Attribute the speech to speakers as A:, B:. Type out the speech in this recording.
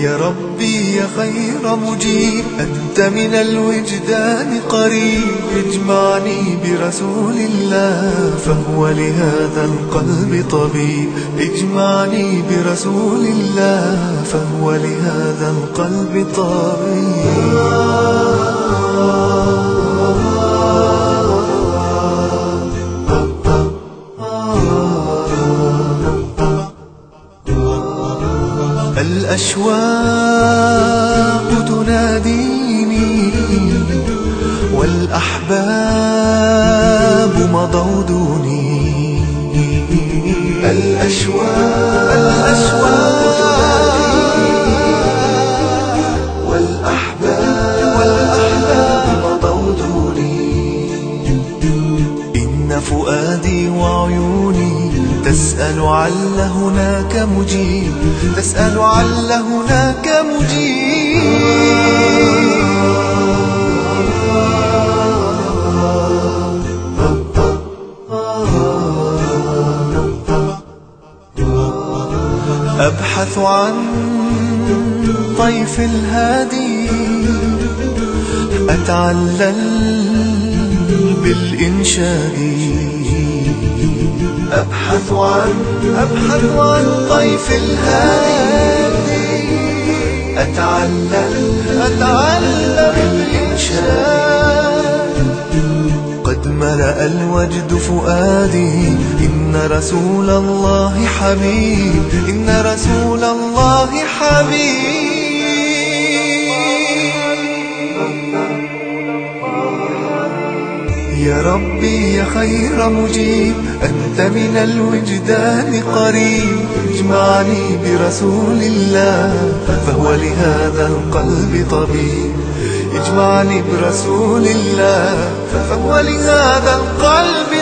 A: يا ربي يا خير مجيب أنت من الوجدان قريب اجمعني برسول الله فهو لهذا القلب طبيب. اجمعني برسول الله فهو لهذا القلب طبيب. الأشواق تناديني والأحباب مضوا دوني الأشواق الأشواق تناديني والأحباب مضوا دوني إن فؤادي وعيوني تسأل عل هناك مجيب تسأل عل هناك مجيب. أبحث عن طيف الهادي أتعلل بالإنشاد أبحث عن أبحث عن طيف الهادي. أتعلل أتعلل بالإنشاد قد ملأ الوجد فؤادي إن رسول الله حبيب إن رسول الله حبيب. يا ربي يا خير مجيب. أنت من الوجدان قريب. اجمعني برسول الله فهو لهذا القلب طبيب. اجمعني برسول الله فهو لهذا القلب